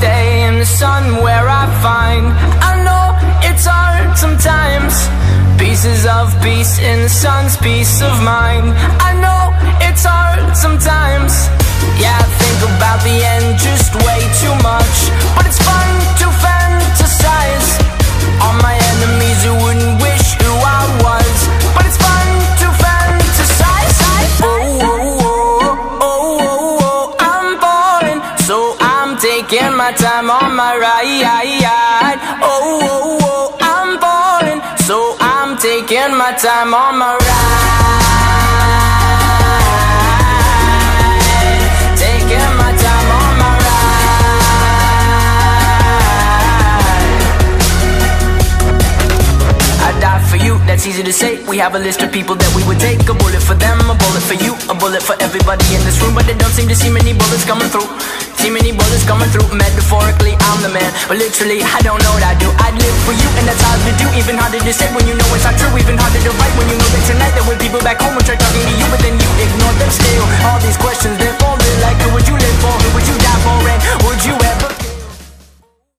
stay in the sun where I find I know it's hard sometimes. Pieces of peace in the sun's peace of mind. I know it's hard sometimes. Taking my time on my ride. Oh, oh, oh, I'm falling. So I'm taking my time on my ride. Taking my time on my ride. I die for you, that's easy to say. We have a list of people that we would take. A bullet for them, a bullet for you, a bullet for everybody in this room. But they don't seem to see many bullets coming through. See many bullets coming through. Metaphorically, I'm the man. But literally, I don't know what I do. I'd live for you, and that's hard to do. Even harder to say when you know it's not true. Even harder to write when you know that tonight there were people back home and try talking